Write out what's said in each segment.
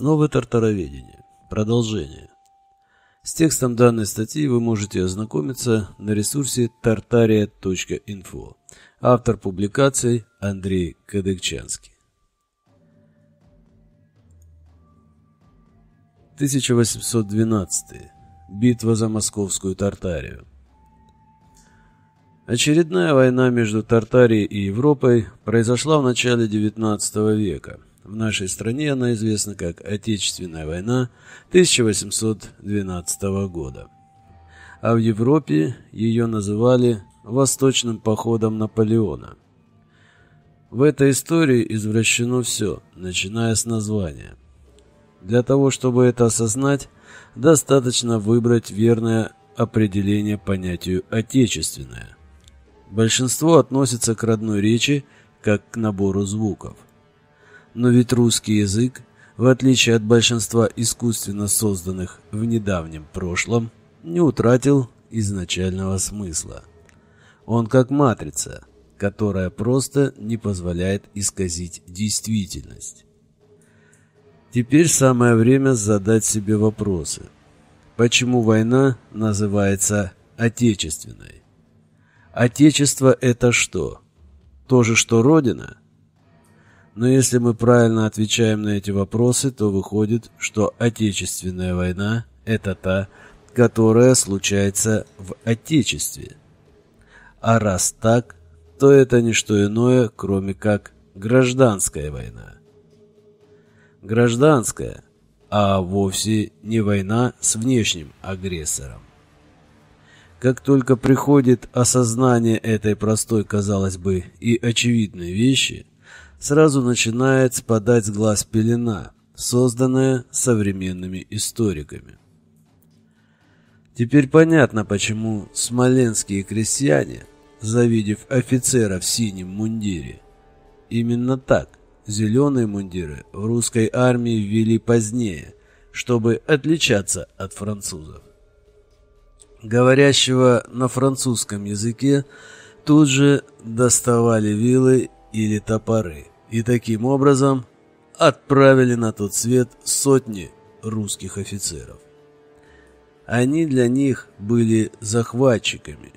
Основы тартароведения. Продолжение. С текстом данной статьи вы можете ознакомиться на ресурсе tartaria.info. Автор публикаций Андрей Кадыкчанский. 1812. Битва за Московскую Тартарию. Очередная война между Тартарией и Европой произошла в начале XIX века – в нашей стране она известна как Отечественная война 1812 года. А в Европе ее называли Восточным походом Наполеона. В этой истории извращено все, начиная с названия. Для того, чтобы это осознать, достаточно выбрать верное определение понятию «отечественное». Большинство относится к родной речи как к набору звуков – но ведь русский язык, в отличие от большинства искусственно созданных в недавнем прошлом, не утратил изначального смысла. Он как матрица, которая просто не позволяет исказить действительность. Теперь самое время задать себе вопросы. Почему война называется отечественной? Отечество – это что? То же, что Родина? Но если мы правильно отвечаем на эти вопросы, то выходит, что Отечественная война – это та, которая случается в Отечестве. А раз так, то это не что иное, кроме как гражданская война. Гражданская, а вовсе не война с внешним агрессором. Как только приходит осознание этой простой, казалось бы, и очевидной вещи, сразу начинает спадать с глаз пелена, созданная современными историками. Теперь понятно, почему смоленские крестьяне, завидев офицера в синем мундире, именно так зеленые мундиры в русской армии ввели позднее, чтобы отличаться от французов. Говорящего на французском языке тут же доставали вилы или топоры и таким образом отправили на тот свет сотни русских офицеров. Они для них были захватчиками,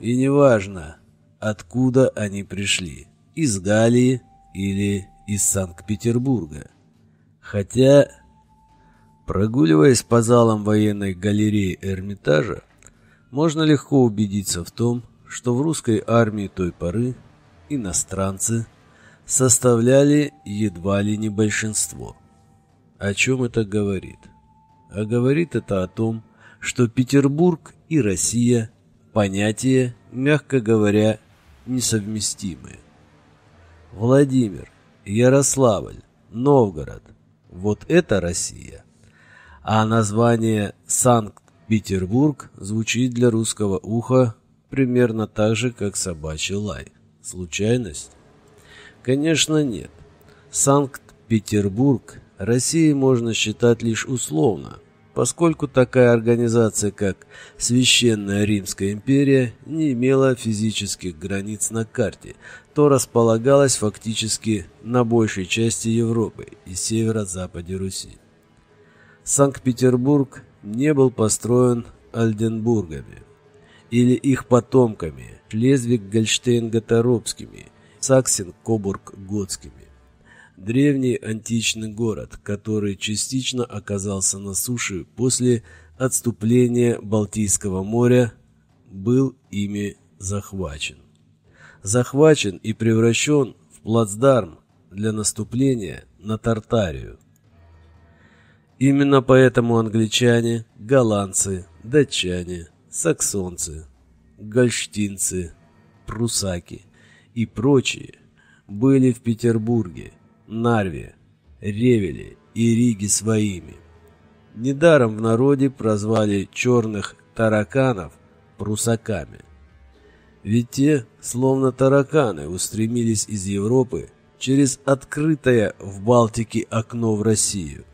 и неважно, откуда они пришли, из Галлии или из Санкт-Петербурга. Хотя, прогуливаясь по залам военной галереи Эрмитажа, можно легко убедиться в том, что в русской армии той поры иностранцы – составляли едва ли не большинство. О чем это говорит? А говорит это о том, что Петербург и Россия – понятия, мягко говоря, несовместимые. Владимир, Ярославль, Новгород – вот это Россия. А название Санкт-Петербург звучит для русского уха примерно так же, как собачий лай. Случайность? Конечно, нет. Санкт-Петербург Россией можно считать лишь условно, поскольку такая организация, как Священная Римская империя, не имела физических границ на карте, то располагалась фактически на большей части Европы и северо-западе Руси. Санкт-Петербург не был построен Альденбургами или их потомками, Шлезвиг-Гольштейн-Готоропскими – Саксен-Кобург-Готскими. Древний античный город, который частично оказался на суше после отступления Балтийского моря, был ими захвачен. Захвачен и превращен в плацдарм для наступления на Тартарию. Именно поэтому англичане, голландцы, датчане, саксонцы, гольштинцы, прусаки и прочие были в Петербурге, Нарве, Ревеле и Риге своими. Недаром в народе прозвали черных тараканов прусаками. Ведь те, словно тараканы, устремились из Европы через открытое в Балтике окно в Россию.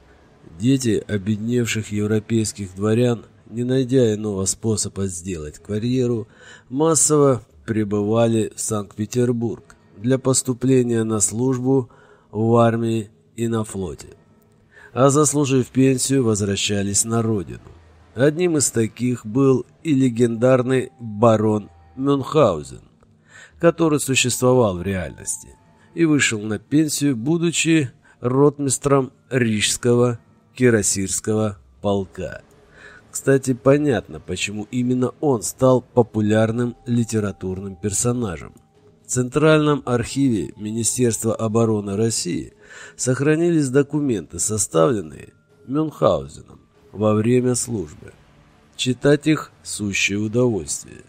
Дети обедневших европейских дворян, не найдя иного способа сделать карьеру, массово прибывали в Санкт-Петербург для поступления на службу в армии и на флоте. а заслужив пенсию, возвращались на родину. Одним из таких был и легендарный барон Мюнхгаузен, который существовал в реальности и вышел на пенсию, будучи ротмистром Рижского кирасирского полка. Кстати, понятно, почему именно он стал популярным литературным персонажем. В Центральном архиве Министерства обороны России сохранились документы, составленные Мюнхгаузеном во время службы. Читать их – сущее удовольствие.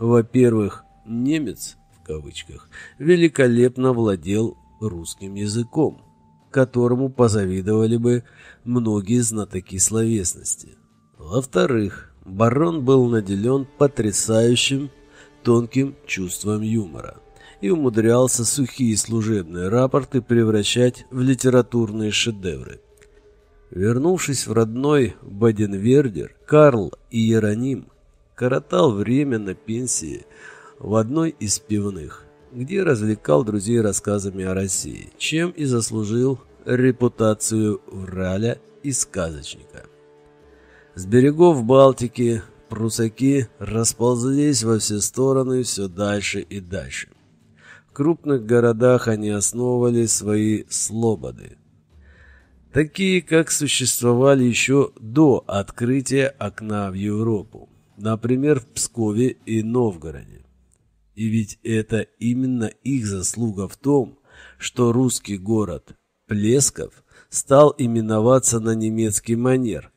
Во-первых, немец, в кавычках, великолепно владел русским языком, которому позавидовали бы многие знатоки словесности. Во-вторых, барон был наделен потрясающим тонким чувством юмора и умудрялся сухие служебные рапорты превращать в литературные шедевры. Вернувшись в родной Баденвердер, Карл Иероним коротал время на пенсии в одной из пивных, где развлекал друзей рассказами о России, чем и заслужил репутацию враля и сказочника. С берегов Балтики прусаки расползлись во все стороны все дальше и дальше. В крупных городах они основывали свои слободы, такие как существовали еще до открытия окна в Европу, например, в Пскове и Новгороде. И ведь это именно их заслуга в том, что русский город Плесков стал именоваться на немецкий манер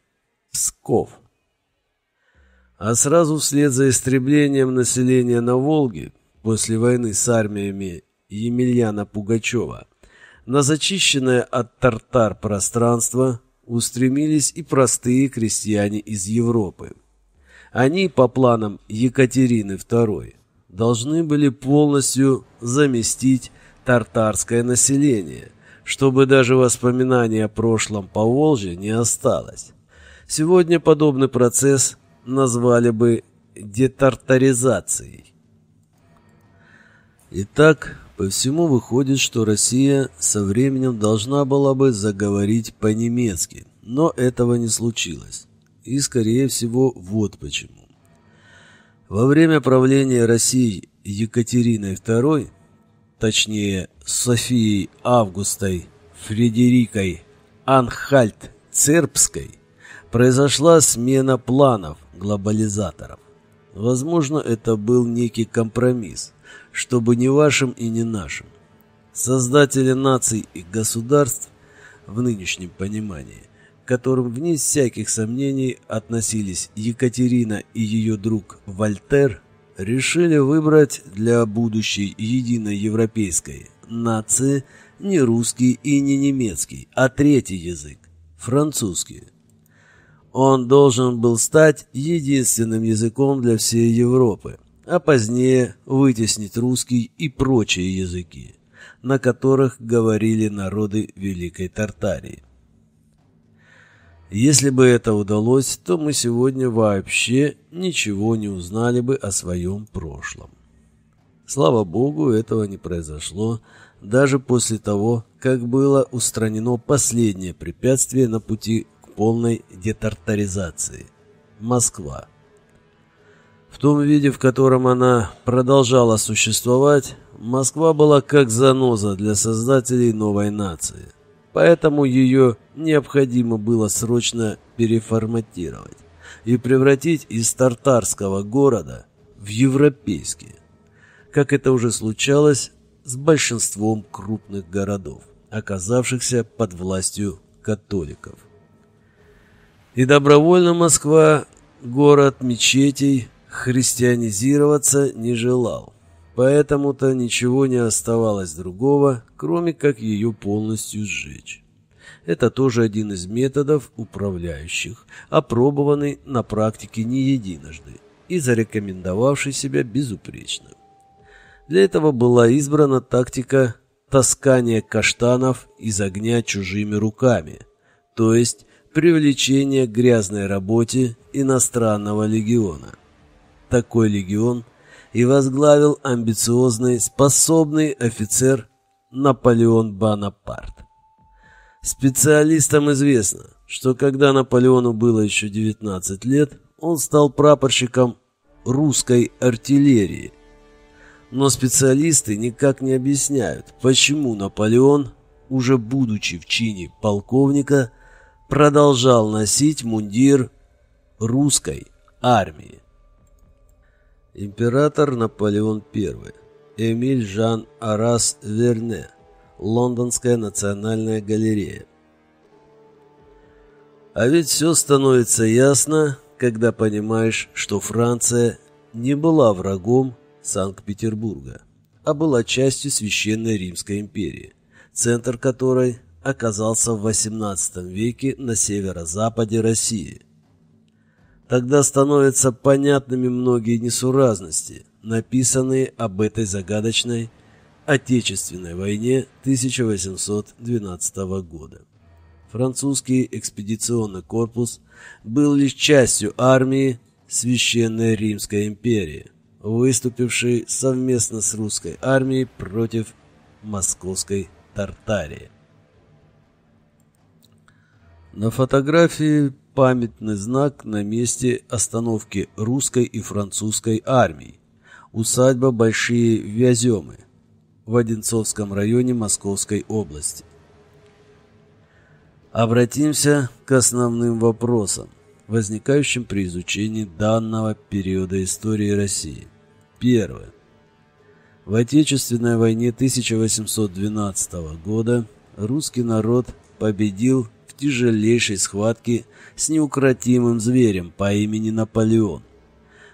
Псков. А сразу вслед за истреблением населения на Волге после войны с армиями Емельяна Пугачева на зачищенное от тартар пространство устремились и простые крестьяне из Европы. Они, по планам Екатерины II, должны были полностью заместить тартарское население, чтобы даже воспоминаний о прошлом по Волжье не осталось. Сегодня подобный процесс назвали бы детартаризацией. Итак, по всему выходит, что Россия со временем должна была бы заговорить по-немецки, но этого не случилось. И, скорее всего, вот почему. Во время правления России Екатериной II, точнее Софией Августой Фредерикой Анхальт-Цербской, произошла смена планов глобализаторов. Возможно, это был некий компромисс, чтобы не вашим и не нашим. Создатели наций и государств в нынешнем понимании, к которым вне всяких сомнений относились Екатерина и ее друг Вольтер, решили выбрать для будущей единой европейской нации не русский и не немецкий, а третий язык – французский. Он должен был стать единственным языком для всей Европы, а позднее вытеснить русский и прочие языки, на которых говорили народы Великой Тартарии. Если бы это удалось, то мы сегодня вообще ничего не узнали бы о своем прошлом. Слава Богу, этого не произошло, даже после того, как было устранено последнее препятствие на пути полной детартаризации. Москва. В том виде, в котором она продолжала существовать, Москва была как заноза для создателей новой нации. Поэтому ее необходимо было срочно переформатировать и превратить из тартарского города в европейский, как это уже случалось с большинством крупных городов, оказавшихся под властью католиков. И добровольно Москва, город мечетей, христианизироваться не желал. Поэтому-то ничего не оставалось другого, кроме как ее полностью сжечь. Это тоже один из методов управляющих, опробованный на практике не единожды и зарекомендовавший себя безупречно. Для этого была избрана тактика таскания каштанов из огня чужими руками, то есть привлечение к грязной работе иностранного легиона. Такой легион и возглавил амбициозный, способный офицер Наполеон Бонапарт. Специалистам известно, что когда Наполеону было еще 19 лет, он стал прапорщиком русской артиллерии. Но специалисты никак не объясняют, почему Наполеон, уже будучи в чине полковника, продолжал носить мундир русской армии. Император Наполеон I Эмиль Жан Арас Верне Лондонская национальная галерея А ведь все становится ясно, когда понимаешь, что Франция не была врагом Санкт-Петербурга, а была частью Священной Римской империи, центр которой оказался в XVIII веке на северо-западе России. Тогда становятся понятными многие несуразности, написанные об этой загадочной Отечественной войне 1812 года. Французский экспедиционный корпус был лишь частью армии Священной Римской империи, выступившей совместно с русской армией против московской Тартарии. На фотографии памятный знак на месте остановки русской и французской армий. Усадьба Большие Вяземы в Одинцовском районе Московской области. Обратимся к основным вопросам, возникающим при изучении данного периода истории России. Первое. В Отечественной войне 1812 года русский народ победил тяжелейшей схватке с неукротимым зверем по имени Наполеон.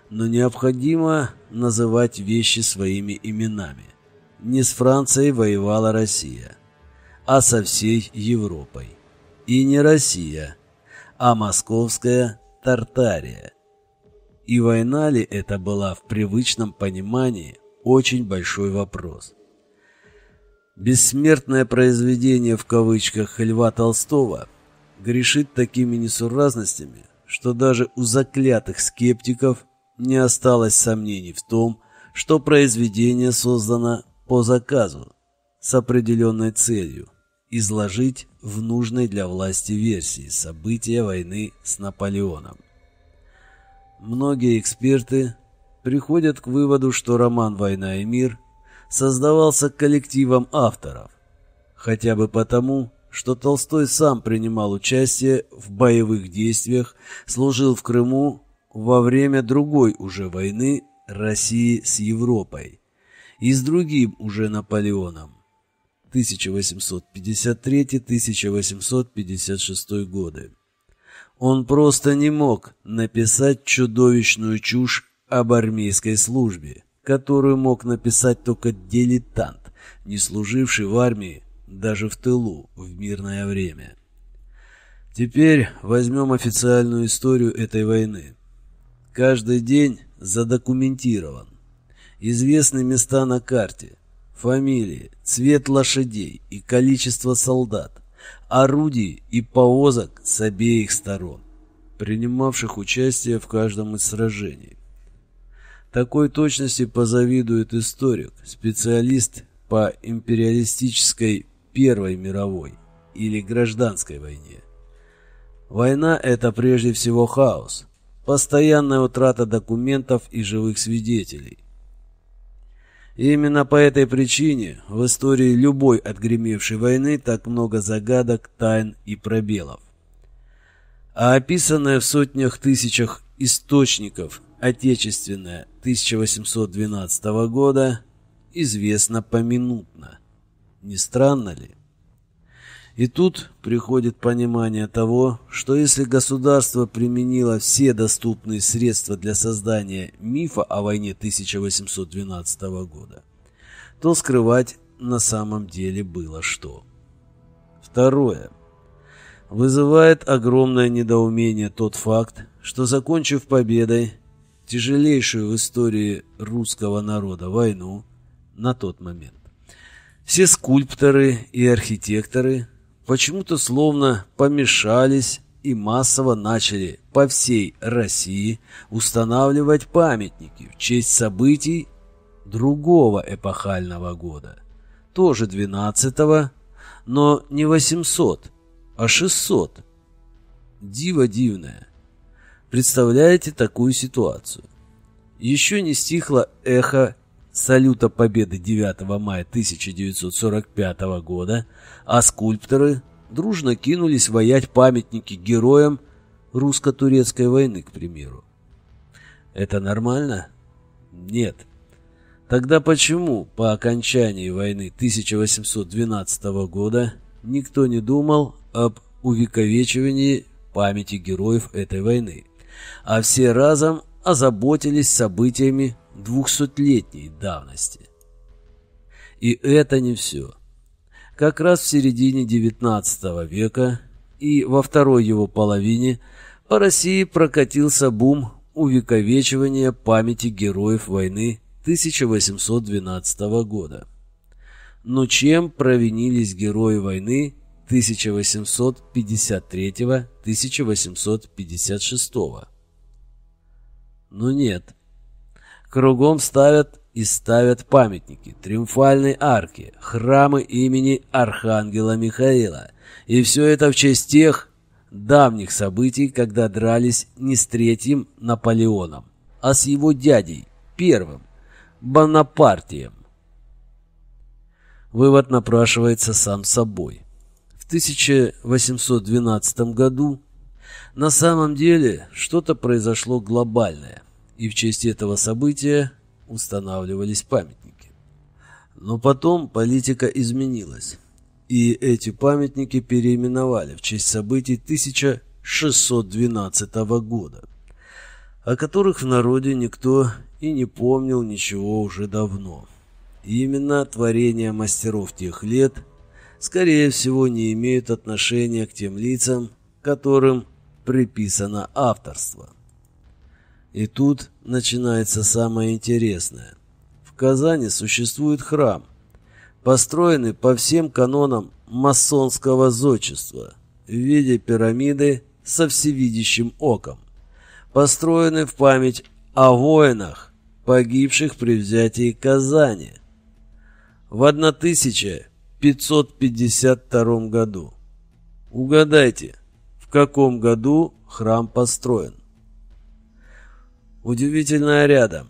Но необходимо называть вещи своими именами. Не с Францией воевала Россия, а со всей Европой. И не Россия, а московская Тартария. И война ли это была в привычном понимании очень большой вопрос. Бессмертное произведение в кавычках Льва Толстого грешит такими несуразностями, что даже у заклятых скептиков не осталось сомнений в том, что произведение создано по заказу с определенной целью изложить в нужной для власти версии события войны с Наполеоном. Многие эксперты приходят к выводу, что роман «Война и мир» создавался коллективом авторов, хотя бы потому, что Толстой сам принимал участие в боевых действиях, служил в Крыму во время другой уже войны России с Европой и с другим уже Наполеоном 1853-1856 годы. Он просто не мог написать чудовищную чушь об армейской службе, которую мог написать только дилетант, не служивший в армии даже в тылу в мирное время. Теперь возьмем официальную историю этой войны. Каждый день задокументирован. Известны места на карте, фамилии, цвет лошадей и количество солдат, орудий и повозок с обеих сторон, принимавших участие в каждом из сражений. Такой точности позавидует историк, специалист по империалистической Первой мировой или гражданской войне. Война – это прежде всего хаос, постоянная утрата документов и живых свидетелей. Именно по этой причине в истории любой отгремевшей войны так много загадок, тайн и пробелов. А описанная в сотнях тысячах источников Отечественная 1812 года известна поминутно. Не странно ли? И тут приходит понимание того, что если государство применило все доступные средства для создания мифа о войне 1812 года, то скрывать на самом деле было что. Второе. Вызывает огромное недоумение тот факт, что, закончив победой, тяжелейшую в истории русского народа войну на тот момент. Все скульпторы и архитекторы почему-то словно помешались и массово начали по всей России устанавливать памятники в честь событий другого эпохального года, тоже 12-го, но не 800, а 600. Диво дивное. Представляете такую ситуацию? Еще не стихло эхо салюта Победы 9 мая 1945 года, а скульпторы дружно кинулись воять памятники героям русско-турецкой войны, к примеру. Это нормально? Нет. Тогда почему по окончании войны 1812 года никто не думал об увековечивании памяти героев этой войны, а все разом озаботились событиями двухсотлетней давности? И это не все. Как раз в середине XIX века и во второй его половине по России прокатился бум увековечивания памяти героев войны 1812 года. Но чем провинились герои войны 1853-1856? Ну нет. Кругом ставят и ставят памятники, триумфальные арки, храмы имени Архангела Михаила. И все это в честь тех давних событий, когда дрались не с третьим Наполеоном, а с его дядей, первым, Бонапартием. Вывод напрашивается сам собой. В 1812 году на самом деле что-то произошло глобальное, и в честь этого события устанавливались памятники. Но потом политика изменилась, и эти памятники переименовали в честь событий 1612 года, о которых в народе никто и не помнил ничего уже давно. И именно творения мастеров тех лет, скорее всего, не имеют отношения к тем лицам, которым приписано авторство. И тут начинается самое интересное. В Казани существует храм, построенный по всем канонам масонского зодчества в виде пирамиды со всевидящим оком, построенный в память о воинах, погибших при взятии Казани в 1552 году. Угадайте, в каком году храм построен? Удивительно рядом.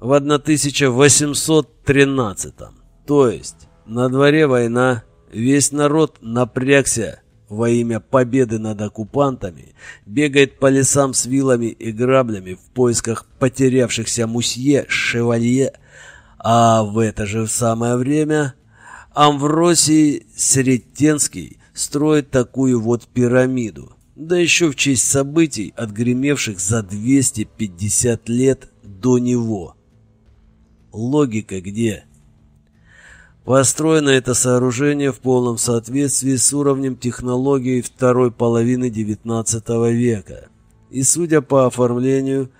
В 1813 То есть на дворе война, весь народ напрягся во имя победы над оккупантами, бегает по лесам с вилами и граблями в поисках потерявшихся мусье, шевалье, а в это же самое время Амвросий Сретенский строит такую вот пирамиду, да еще в честь событий, отгремевших за 250 лет до него. Логика где? Построено это сооружение в полном соответствии с уровнем технологий второй половины XIX века. И, судя по оформлению,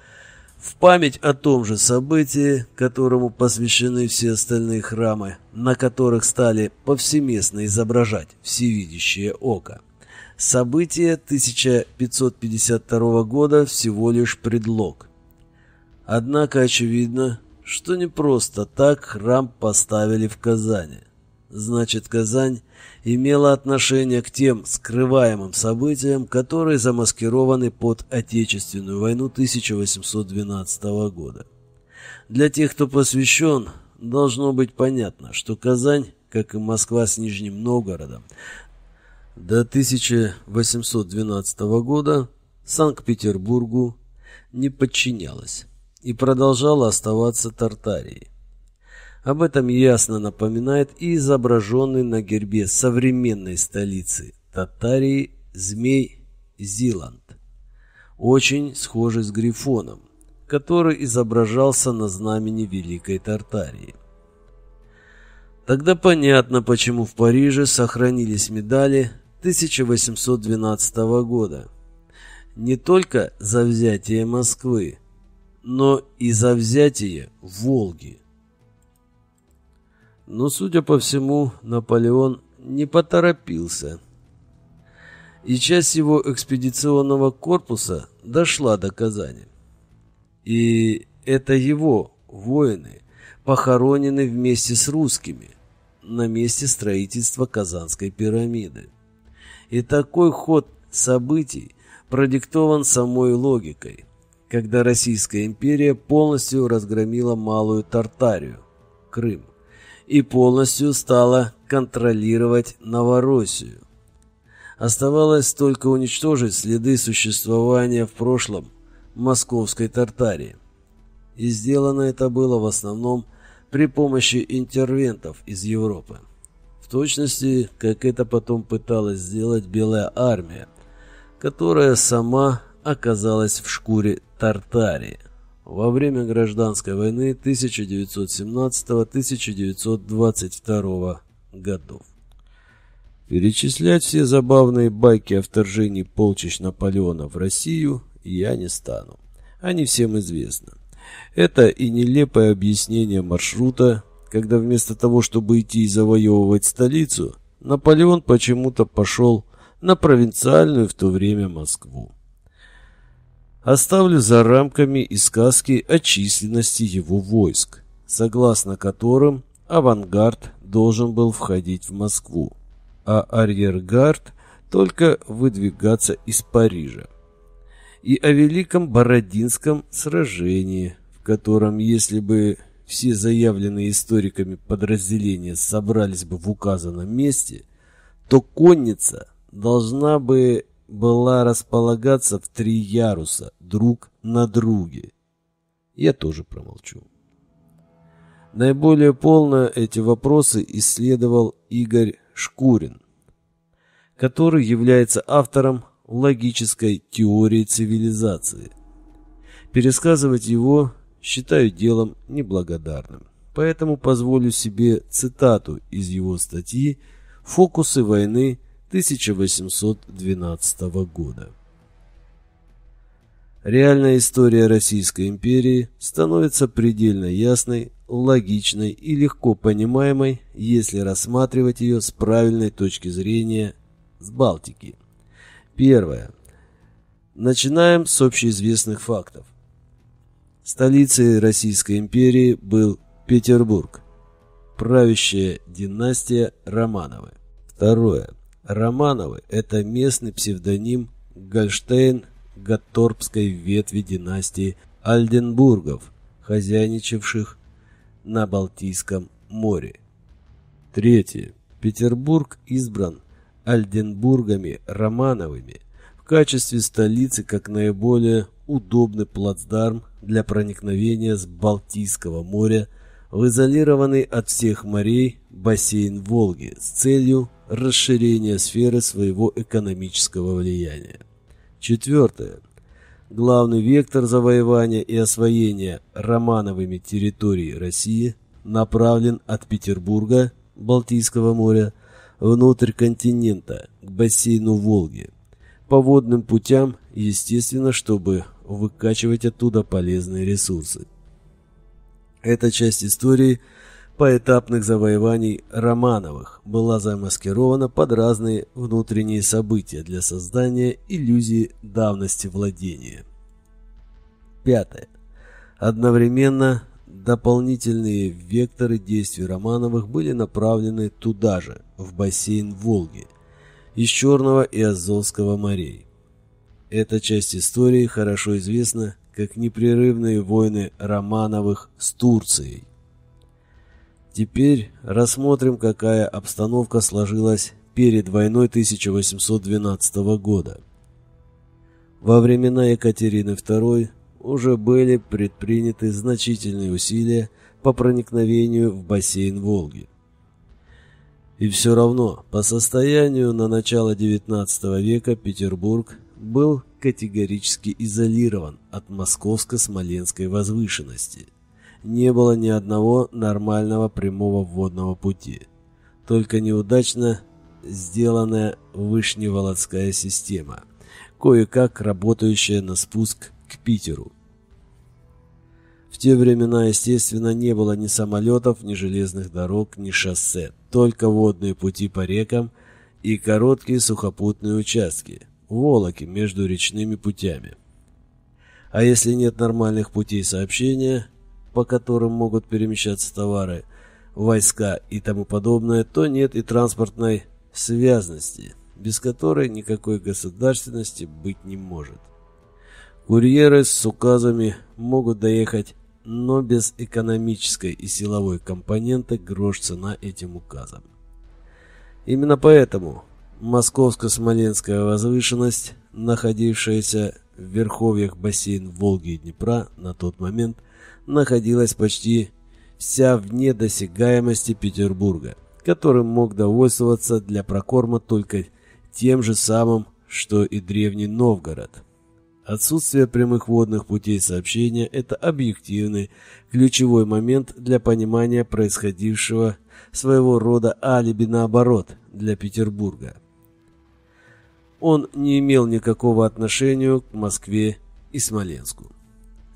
в память о том же событии, которому посвящены все остальные храмы, на которых стали повсеместно изображать всевидящее око. Событие 1552 года всего лишь предлог. Однако очевидно, что не просто так храм поставили в Казани. Значит, Казань имела отношение к тем скрываемым событиям, которые замаскированы под Отечественную войну 1812 года. Для тех, кто посвящен, должно быть понятно, что Казань, как и Москва с Нижним Новгородом, до 1812 года Санкт-Петербургу не подчинялась и продолжала оставаться Тартарией. Об этом ясно напоминает и изображенный на гербе современной столицы Татарии змей Зиланд, очень схожий с грифоном, который изображался на знамени Великой Тартарии. Тогда понятно, почему в Париже сохранились медали 1812 года. Не только за взятие Москвы, но и за взятие Волги. Но, судя по всему, Наполеон не поторопился. И часть его экспедиционного корпуса дошла до Казани. И это его воины похоронены вместе с русскими на месте строительства Казанской пирамиды. И такой ход событий продиктован самой логикой, когда Российская империя полностью разгромила Малую Тартарию, Крым, и полностью стала контролировать Новороссию. Оставалось только уничтожить следы существования в прошлом Московской Тартарии. И сделано это было в основном при помощи интервентов из Европы. Точности, как это потом пыталась сделать Белая армия, которая сама оказалась в шкуре Тартарии во время гражданской войны 1917-1922 годов. Перечислять все забавные байки о вторжении полчищ Наполеона в Россию я не стану. Они всем известны. Это и нелепое объяснение маршрута, когда вместо того, чтобы идти и завоевывать столицу, Наполеон почему-то пошел на провинциальную в то время Москву. Оставлю за рамками и сказки о численности его войск, согласно которым авангард должен был входить в Москву, а арьергард только выдвигаться из Парижа. И о Великом Бородинском сражении, в котором, если бы все заявленные историками подразделения собрались бы в указанном месте, то конница должна бы была располагаться в три яруса друг на друге. Я тоже промолчу. Наиболее полно эти вопросы исследовал Игорь Шкурин, который является автором логической теории цивилизации. Пересказывать его считаю делом неблагодарным, поэтому позволю себе цитату из его статьи «Фокусы войны 1812 года. Реальная история Российской империи становится предельно ясной, логичной и легко понимаемой, если рассматривать ее с правильной точки зрения с Балтики. Первое. Начинаем с общеизвестных фактов. Столицей Российской империи был Петербург, правящая династия Романовы. Второе. Романовы – это местный псевдоним Гольштейн-Гатторпской ветви династии Альденбургов, хозяйничавших на Балтийском море. Третье. Петербург избран Альденбургами Романовыми в качестве столицы как наиболее удобный плацдарм для проникновения с Балтийского моря в изолированный от всех морей бассейн Волги с целью расширения сферы своего экономического влияния. Четвертое. Главный вектор завоевания и освоения романовыми территорий России направлен от Петербурга, Балтийского моря, внутрь континента, к бассейну Волги, по водным путям, естественно, чтобы выкачивать оттуда полезные ресурсы. Эта часть истории – поэтапных завоеваний Романовых была замаскирована под разные внутренние события для создания иллюзии давности владения. Пятое. Одновременно дополнительные векторы действий Романовых были направлены туда же, в бассейн Волги, из Черного и Азовского морей. Эта часть истории хорошо известна как непрерывные войны Романовых с Турцией. Теперь рассмотрим, какая обстановка сложилась перед войной 1812 года. Во времена Екатерины II уже были предприняты значительные усилия по проникновению в бассейн Волги. И все равно, по состоянию на начало XIX века Петербург был категорически изолирован от московско-смоленской возвышенности – не было ни одного нормального прямого водного пути. Только неудачно сделанная Вышневолодская система, кое-как работающая на спуск к Питеру. В те времена, естественно, не было ни самолетов, ни железных дорог, ни шоссе, только водные пути по рекам и короткие сухопутные участки, волоки между речными путями. А если нет нормальных путей сообщения, по которым могут перемещаться товары, войска и тому подобное, то нет и транспортной связности без которой никакой государственности быть не может. Курьеры с указами могут доехать, но без экономической и силовой компоненты грош цена этим указам. Именно поэтому Московско-Смоленская возвышенность, находившаяся в верховьях бассейн Волги и Днепра на тот момент, находилась почти вся в недосягаемости Петербурга, которым мог довольствоваться для прокорма только тем же самым, что и древний Новгород. Отсутствие прямых водных путей сообщения – это объективный, ключевой момент для понимания происходившего своего рода алиби наоборот для Петербурга. Он не имел никакого отношения к Москве и Смоленску.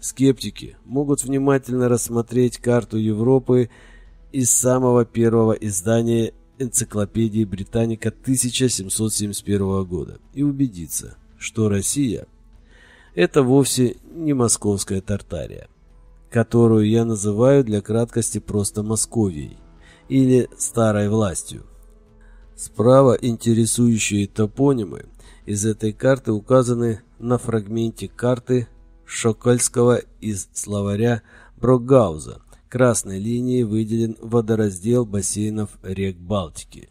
Скептики могут внимательно рассмотреть карту Европы из самого первого издания энциклопедии Британика 1771 года и убедиться, что Россия – это вовсе не московская Тартария, которую я называю для краткости просто Московией или Старой властью. Справа интересующие топонимы из этой карты указаны на фрагменте карты Шокольского из словаря Брогауза. Красной линией выделен водораздел бассейнов рек Балтики.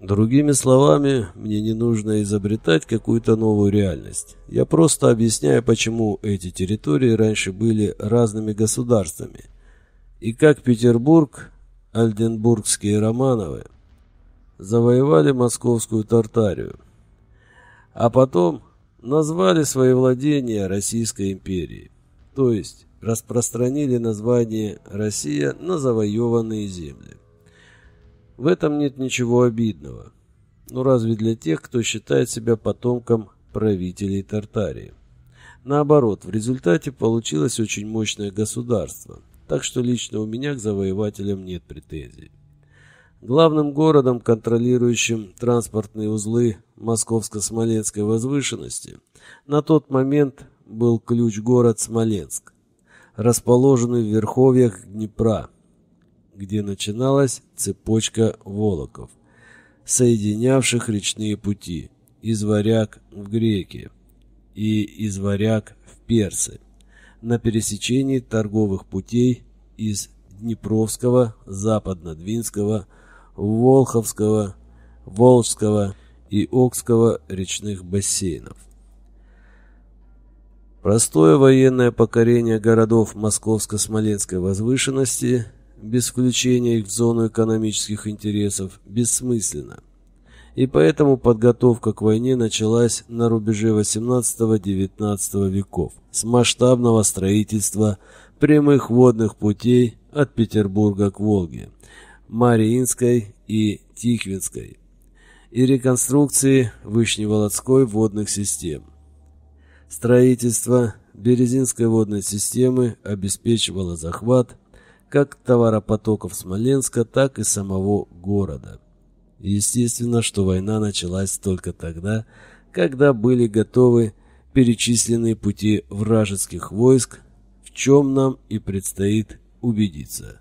Другими словами, мне не нужно изобретать какую-то новую реальность. Я просто объясняю, почему эти территории раньше были разными государствами. И как Петербург, Альденбургские Романовы завоевали московскую Тартарию. А потом назвали свои владения Российской империей, то есть распространили название «Россия» на завоеванные земли. В этом нет ничего обидного, ну разве для тех, кто считает себя потомком правителей Тартарии. Наоборот, в результате получилось очень мощное государство, так что лично у меня к завоевателям нет претензий. Главным городом, контролирующим транспортные узлы Московско-Смоленской возвышенности, на тот момент был ключ-город Смоленск, расположенный в верховьях Днепра, где начиналась цепочка волоков, соединявших речные пути из Варяг в Греки и из Варяг в Персы, на пересечении торговых путей из Днепровского, Западно-Двинского, Волховского, Волжского и Окского речных бассейнов. Простое военное покорение городов Московско-Смоленской возвышенности, без включения их в зону экономических интересов, бессмысленно. И поэтому подготовка к войне началась на рубеже 18-19 веков с масштабного строительства прямых водных путей от Петербурга к Волге – Мариинской и Тихвинской и реконструкции Вышневолодской водных систем. Строительство Березинской водной системы обеспечивало захват как товаропотоков Смоленска, так и самого города. Естественно, что война началась только тогда, когда были готовы перечисленные пути вражеских войск, в чем нам и предстоит убедиться.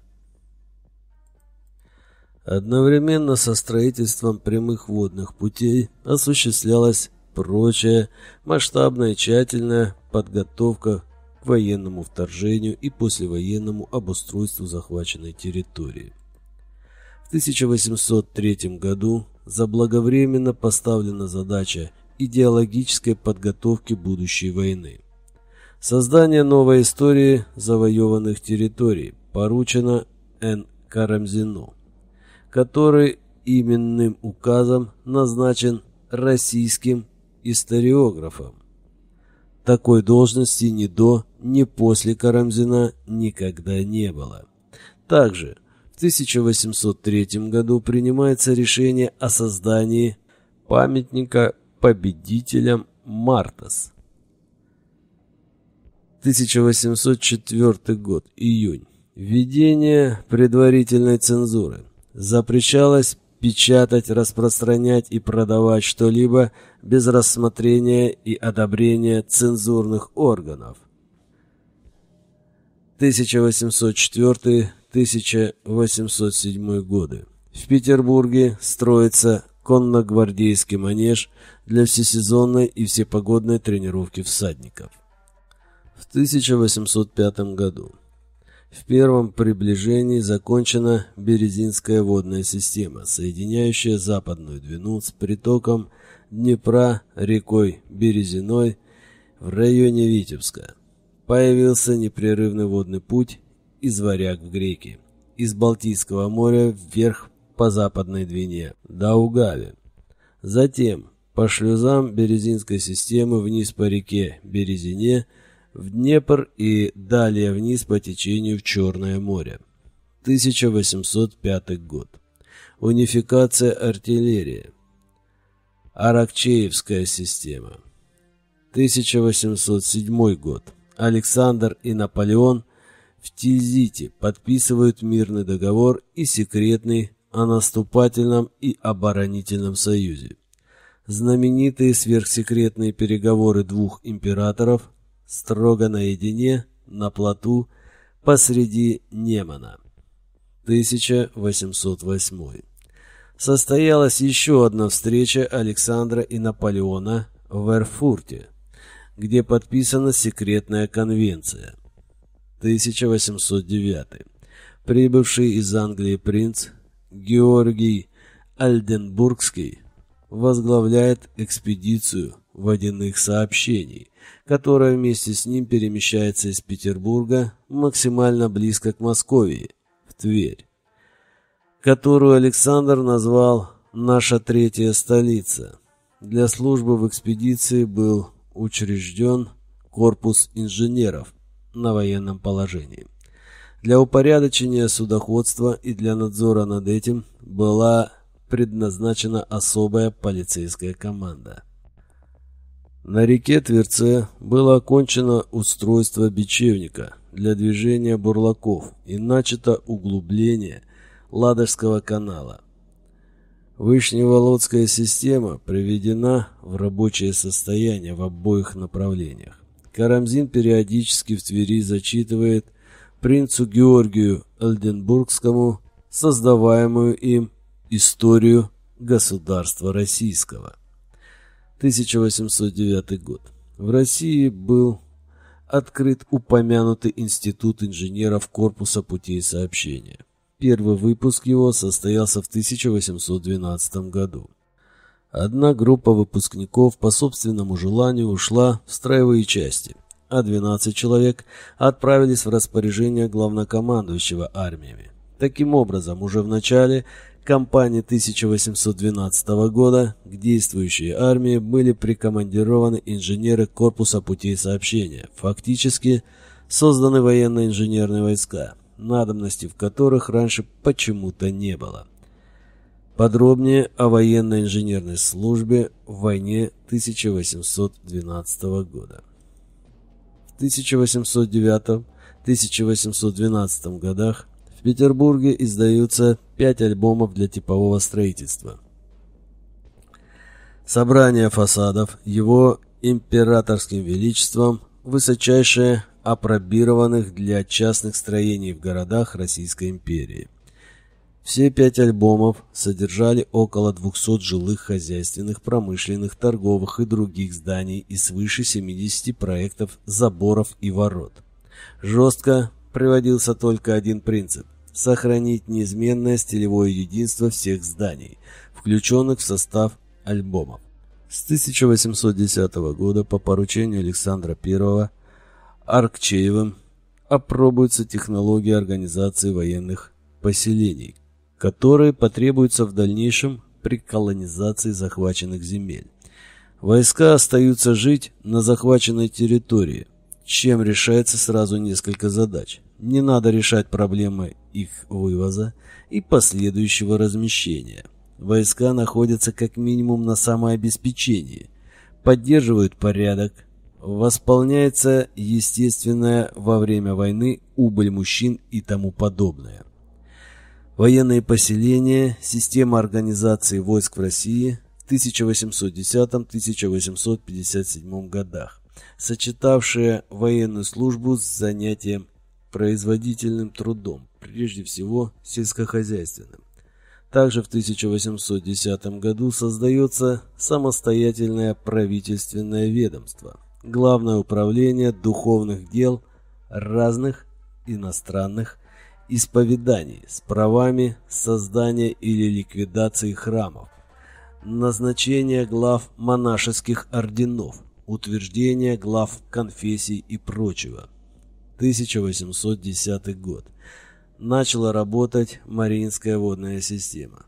Одновременно со строительством прямых водных путей осуществлялась прочая масштабная и тщательная подготовка к военному вторжению и послевоенному обустройству захваченной территории. В 1803 году заблаговременно поставлена задача идеологической подготовки будущей войны. Создание новой истории завоеванных территорий поручено Н. Карамзину который именным указом назначен российским историографом. Такой должности ни до, ни после Карамзина никогда не было. Также в 1803 году принимается решение о создании памятника победителям Мартас. 1804 год, июнь. Введение предварительной цензуры запрещалось печатать, распространять и продавать что-либо без рассмотрения и одобрения цензурных органов. 1804-1807 годы. В Петербурге строится конногвардейский манеж для всесезонной и всепогодной тренировки всадников. В 1805 году в первом приближении закончена Березинская водная система, соединяющая Западную Двину с притоком Днепра рекой Березиной в районе Витебска. Появился непрерывный водный путь из Варяг в Греки, из Балтийского моря вверх по Западной Двине до Угави. Затем по шлюзам Березинской системы вниз по реке Березине – в Днепр и далее вниз по течению в Черное море. 1805 год. Унификация артиллерии. Аракчеевская система. 1807 год. Александр и Наполеон в Тильзите подписывают мирный договор и секретный о наступательном и оборонительном союзе. Знаменитые сверхсекретные переговоры двух императоров строго наедине, на плоту, посреди Немана. 1808. Состоялась еще одна встреча Александра и Наполеона в Эрфурте, где подписана секретная конвенция. 1809. Прибывший из Англии принц Георгий Альденбургский возглавляет экспедицию водяных сообщений, которая вместе с ним перемещается из Петербурга максимально близко к Москве, в Тверь, которую Александр назвал «наша третья столица». Для службы в экспедиции был учрежден корпус инженеров на военном положении. Для упорядочения судоходства и для надзора над этим была предназначена особая полицейская команда. На реке Тверце было окончено устройство бечевника для движения бурлаков и начато углубление Ладожского канала. Вышневолодская система приведена в рабочее состояние в обоих направлениях. Карамзин периодически в Твери зачитывает принцу Георгию Альденбургскому создаваемую им историю государства российского. 1809 год. В России был открыт упомянутый Институт инженеров корпуса путей сообщения. Первый выпуск его состоялся в 1812 году. Одна группа выпускников по собственному желанию ушла в строевые части, а 12 человек отправились в распоряжение главнокомандующего армиями. Таким образом, уже в начале кампании 1812 года к действующей армии были прикомандированы инженеры корпуса путей сообщения, фактически созданы военно-инженерные войска, надобности в которых раньше почему-то не было. Подробнее о военно-инженерной службе в войне 1812 года. В 1809-1812 годах в Петербурге издаются пять альбомов для типового строительства. Собрание фасадов его императорским величеством высочайшее апробированных для частных строений в городах Российской империи. Все пять альбомов содержали около 200 жилых, хозяйственных, промышленных, торговых и других зданий и свыше 70 проектов заборов и ворот. Жестко приводился только один принцип сохранить неизменное стилевое единство всех зданий, включенных в состав альбомов. С 1810 года по поручению Александра I Аркчеевым опробуются технологии организации военных поселений, которые потребуются в дальнейшем при колонизации захваченных земель. Войска остаются жить на захваченной территории, чем решается сразу несколько задач. Не надо решать проблемы их вывоза и последующего размещения. Войска находятся как минимум на самообеспечении, поддерживают порядок, восполняется естественная во время войны убыль мужчин и тому подобное. Военные поселения, система организации войск в России в 1810-1857 годах, сочетавшая военную службу с занятием производительным трудом, прежде всего сельскохозяйственным. Также в 1810 году создается самостоятельное правительственное ведомство, Главное управление духовных дел разных иностранных исповеданий с правами создания или ликвидации храмов, назначение глав монашеских орденов, утверждение глав конфессий и прочего. 1810 год. Начала работать Мариинская водная система.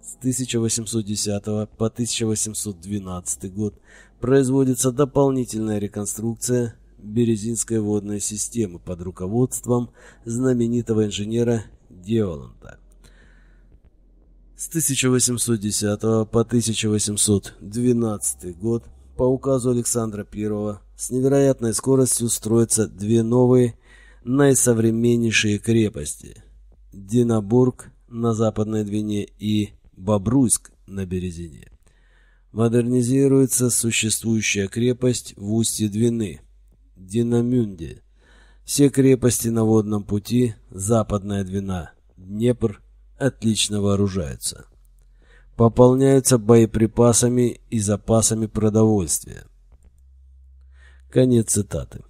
С 1810 по 1812 год производится дополнительная реконструкция Березинской водной системы под руководством знаменитого инженера Деволанда. С 1810 по 1812 год по указу Александра I с невероятной скоростью строятся две новые, наисовременнейшие крепости – Динабург на Западной Двине и Бобруйск на Березине. Модернизируется существующая крепость в устье Двины – Динамюнде. Все крепости на водном пути, Западная Двина, Днепр отлично вооружаются. Пополняются боеприпасами и запасами продовольствия. Конец цитаты.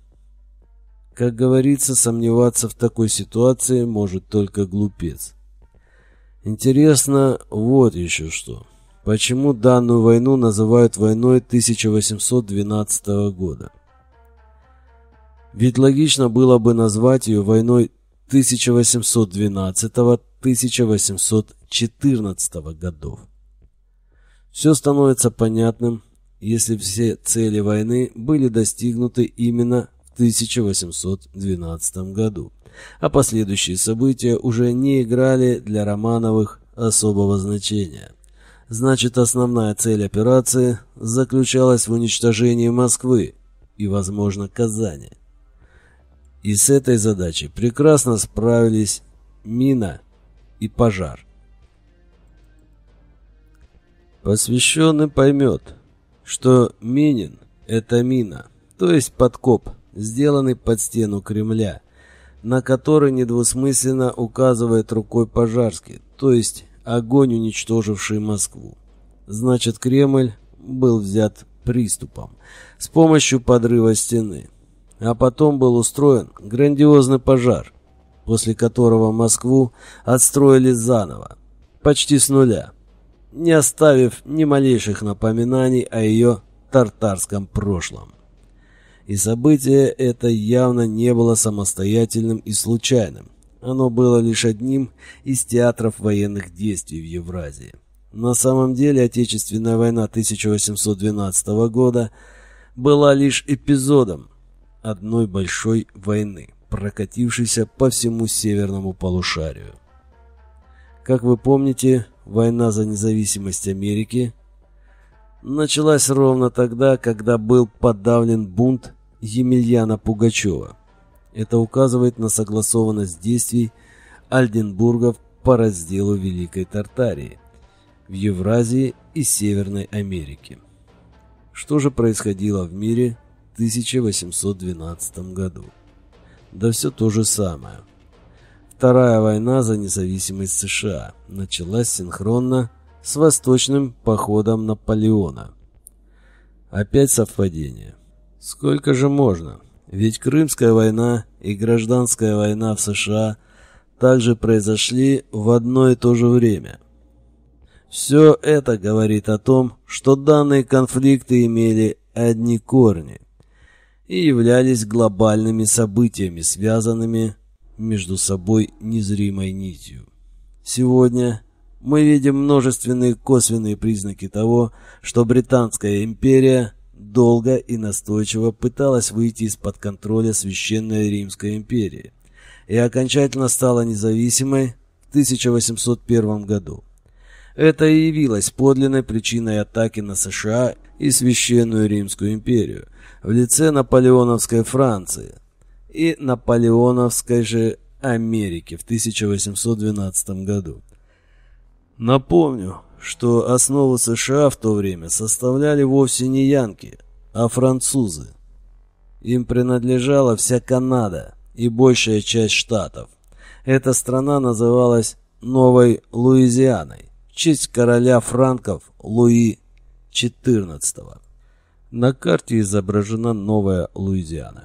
Как говорится, сомневаться в такой ситуации может только глупец. Интересно вот еще что. Почему данную войну называют войной 1812 года? Ведь логично было бы назвать ее войной 1812-1814 годов. Все становится понятным, если все цели войны были достигнуты именно 1812 году, а последующие события уже не играли для Романовых особого значения. Значит, основная цель операции заключалась в уничтожении Москвы и, возможно, Казани. И с этой задачей прекрасно справились мина и пожар. Посвященный поймет, что Минин – это мина, то есть подкоп, сделанный под стену Кремля, на который недвусмысленно указывает рукой Пожарский, то есть огонь, уничтоживший Москву. Значит, Кремль был взят приступом с помощью подрыва стены а потом был устроен грандиозный пожар, после которого Москву отстроили заново, почти с нуля, не оставив ни малейших напоминаний о ее тартарском прошлом. И событие это явно не было самостоятельным и случайным. Оно было лишь одним из театров военных действий в Евразии. На самом деле Отечественная война 1812 года была лишь эпизодом, одной большой войны, прокатившейся по всему северному полушарию. Как вы помните, война за независимость Америки началась ровно тогда, когда был подавлен бунт Емельяна Пугачева. Это указывает на согласованность действий Альденбургов по разделу Великой Тартарии в Евразии и Северной Америке. Что же происходило в мире 1812 году. Да все то же самое. Вторая война за независимость США началась синхронно с восточным походом Наполеона. Опять совпадение. Сколько же можно? Ведь Крымская война и Гражданская война в США также произошли в одно и то же время. Все это говорит о том, что данные конфликты имели одни корни – и являлись глобальными событиями, связанными между собой незримой нитью. Сегодня мы видим множественные косвенные признаки того, что Британская империя долго и настойчиво пыталась выйти из-под контроля Священной Римской империи и окончательно стала независимой в 1801 году. Это и явилось подлинной причиной атаки на США и Священную Римскую империю – в лице наполеоновской Франции и наполеоновской же Америки в 1812 году. Напомню, что основу США в то время составляли вовсе не янки, а французы. Им принадлежала вся Канада и большая часть штатов. Эта страна называлась Новой Луизианой в честь короля франков Луи XIV. На карте изображена Новая Луизиана.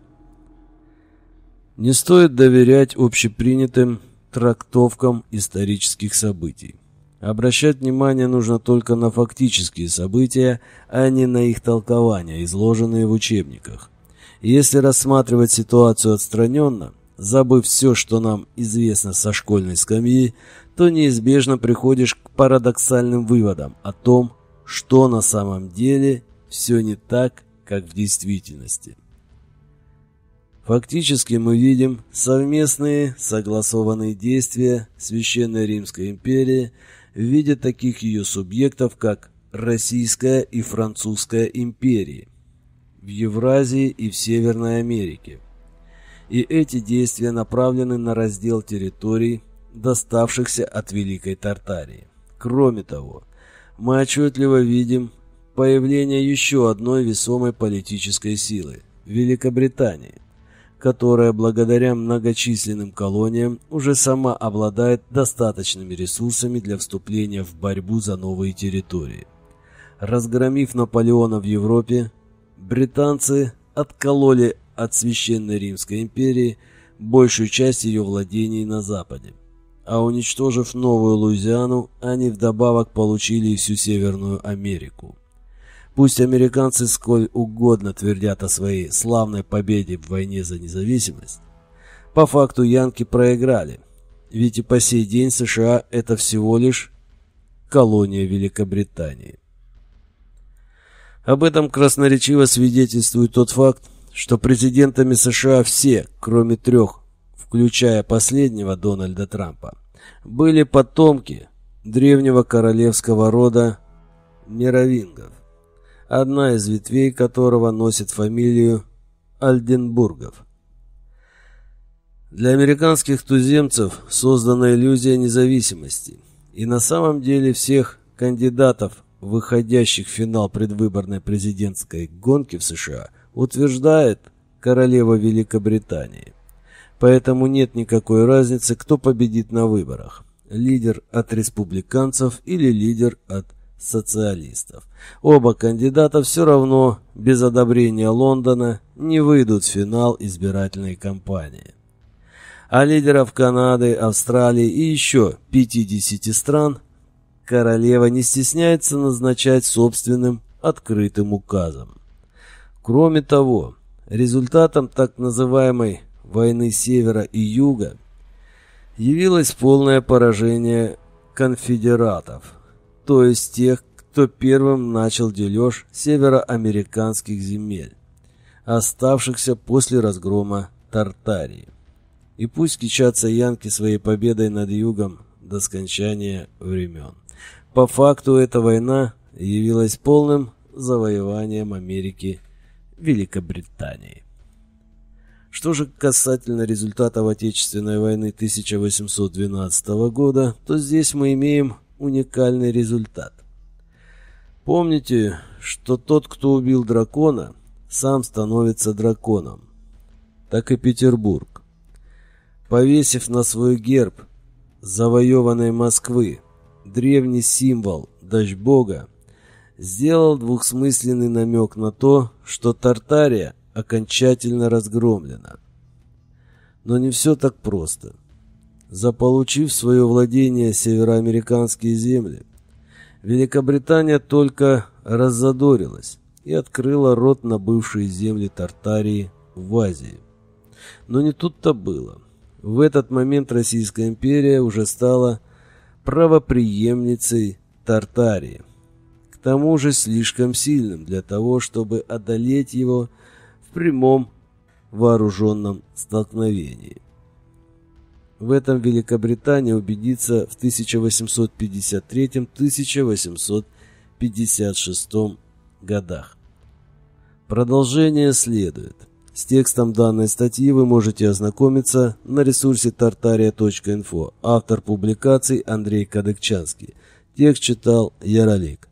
Не стоит доверять общепринятым трактовкам исторических событий. Обращать внимание нужно только на фактические события, а не на их толкования, изложенные в учебниках. Если рассматривать ситуацию отстраненно, забыв все, что нам известно со школьной скамьи, то неизбежно приходишь к парадоксальным выводам о том, что на самом деле все не так, как в действительности. Фактически мы видим совместные согласованные действия Священной Римской империи в виде таких ее субъектов, как Российская и Французская империи в Евразии и в Северной Америке. И эти действия направлены на раздел территорий, доставшихся от Великой Тартарии. Кроме того, мы отчетливо видим появление еще одной весомой политической силы – Великобритании, которая благодаря многочисленным колониям уже сама обладает достаточными ресурсами для вступления в борьбу за новые территории. Разгромив Наполеона в Европе, британцы откололи от Священной Римской империи большую часть ее владений на Западе. А уничтожив Новую Луизиану, они вдобавок получили всю Северную Америку. Пусть американцы сколь угодно твердят о своей славной победе в войне за независимость, по факту янки проиграли, ведь и по сей день США это всего лишь колония Великобритании. Об этом красноречиво свидетельствует тот факт, что президентами США все, кроме трех, включая последнего Дональда Трампа, были потомки древнего королевского рода Неровингов, одна из ветвей которого носит фамилию Альденбургов. Для американских туземцев создана иллюзия независимости, и на самом деле всех кандидатов выходящих в финал предвыборной президентской гонки в США, утверждает королева Великобритании. Поэтому нет никакой разницы, кто победит на выборах. Лидер от республиканцев или лидер от социалистов. Оба кандидата все равно без одобрения Лондона не выйдут в финал избирательной кампании. А лидеров Канады, Австралии и еще 50 стран королева не стесняется назначать собственным открытым указом. Кроме того, результатом так называемой «войны севера и юга» явилось полное поражение конфедератов, то есть тех, кто первым начал дележ североамериканских земель, оставшихся после разгрома Тартарии. И пусть кичатся янки своей победой над югом до скончания времен. По факту эта война явилась полным завоеванием Америки Великобритании. Что же касательно результатов Отечественной войны 1812 года, то здесь мы имеем уникальный результат. Помните, что тот, кто убил дракона, сам становится драконом. Так и Петербург. Повесив на свой герб завоеванной Москвы древний символ «Дождь Бога» сделал двухсмысленный намек на то, что Тартария окончательно разгромлена. Но не все так просто. Заполучив свое владение североамериканские земли, Великобритания только раззадорилась и открыла рот на бывшие земли Тартарии в Азии. Но не тут-то было. В этот момент Российская империя уже стала правоприемницей Тартарии. К тому же слишком сильным для того, чтобы одолеть его в прямом вооруженном столкновении. В этом Великобритания убедится в 1853-1856 годах. Продолжение следует. С текстом данной статьи вы можете ознакомиться на ресурсе tartaria.info. Автор публикаций Андрей Кадыкчанский. Текст читал Яролик.